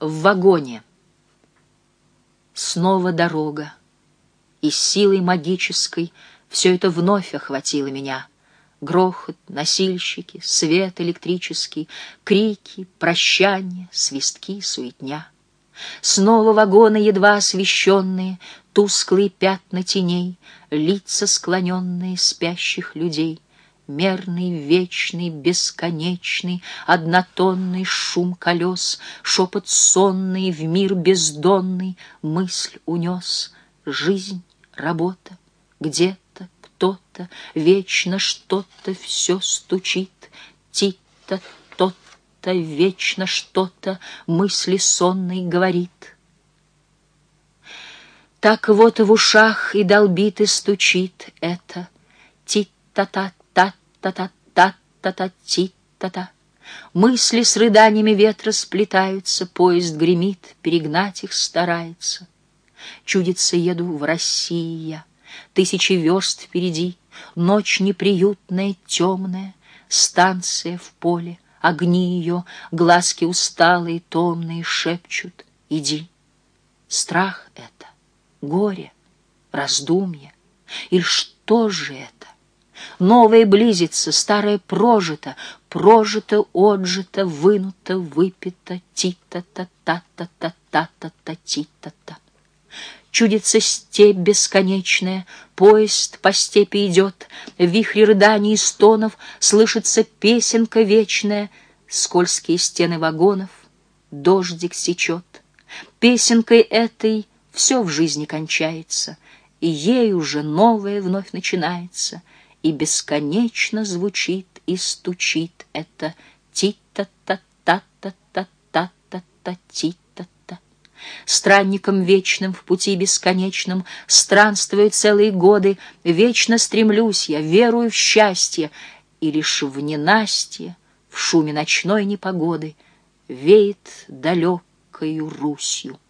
В вагоне. Снова дорога. И силой магической Все это вновь охватило меня. Грохот, носильщики, свет электрический, Крики, прощания, свистки, суетня. Снова вагоны едва освещенные, Тусклые пятна теней, Лица склоненные спящих людей — Мерный, вечный, бесконечный, Однотонный шум колес, Шепот сонный в мир бездонный Мысль унес. Жизнь, работа, где-то, кто-то, Вечно что-то все стучит, Ти-то, то-то, вечно что-то Мысли сонной говорит. Так вот в ушах и долбит, и стучит это Ти-та-та, та-та-та-та-та-ти-та-та. Мысли с рыданиями ветра сплетаются, Поезд гремит, перегнать их старается. Чудится, еду в Россия, Тысячи верст впереди, Ночь неприютная, темная, Станция в поле, огни ее, Глазки усталые, томные Шепчут «Иди». Страх это, горе, раздумье, Или что же это? Новое близится, старое прожито, прожито, отжито, вынуто, выпито, ти-та-та-та-та-та-та-та-та-ти-та-та. Чудится степь бесконечная, поезд по степи идет, в вихре рыданий и стонов слышится песенка вечная, скользкие стены вагонов, дождик сечет. Песенкой этой все в жизни кончается, и ей уже новое вновь начинается — и бесконечно звучит и стучит это ти-та-та-та-та-та-та-та-ти-та-та. Странником вечным в пути бесконечном Странствую целые годы, Вечно стремлюсь я, верую в счастье, И лишь в ненастье, в шуме ночной непогоды Веет далекою Русью.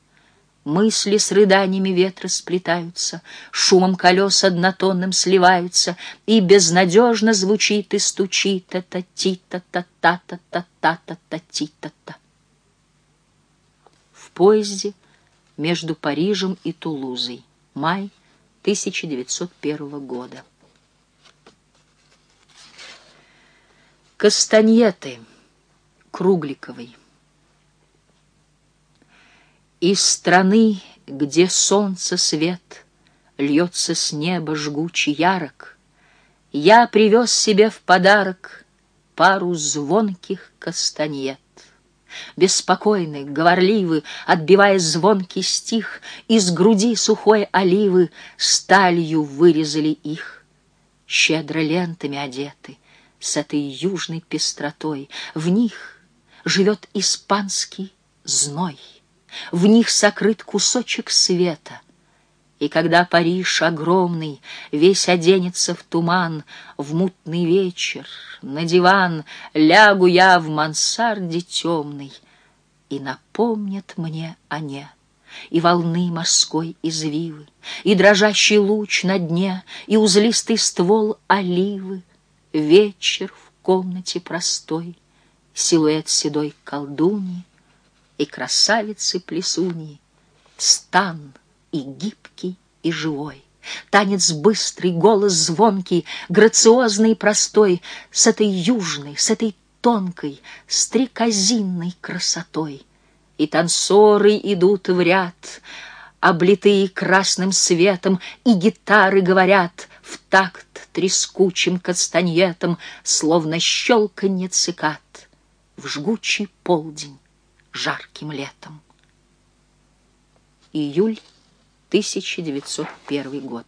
Мысли с рыданиями ветра сплетаются, Шумом колес однотонным сливаются, И безнадежно звучит и стучит это ти-та-та-та-та-та-та-та-ти-та-та. В поезде между Парижем и Тулузой. Май 1901 года. Кастаньеты Кругликовой. Из страны, где солнце свет Льется с неба жгучий ярок, Я привез себе в подарок Пару звонких кастаньет. Беспокойный, говорливый, Отбивая звонкий стих, Из груди сухой оливы Сталью вырезали их. Щедро лентами одеты, С этой южной пестротой, В них живет испанский зной. В них сокрыт кусочек света. И когда Париж огромный Весь оденется в туман, В мутный вечер на диван Лягу я в мансарде темной, И напомнят мне о не, И волны морской извивы, И дрожащий луч на дне, И узлистый ствол оливы, Вечер в комнате простой, Силуэт седой колдуньи, и красавицы-плесуньи, стан и гибкий, и живой. Танец быстрый, голос звонкий, грациозный и простой, С этой южной, с этой тонкой, стрекозинной красотой. И танцоры идут в ряд, облитые красным светом, И гитары говорят в такт трескучим кастаньетом, Словно щелканье цикад в жгучий полдень жарким летом. Июль 1901 год.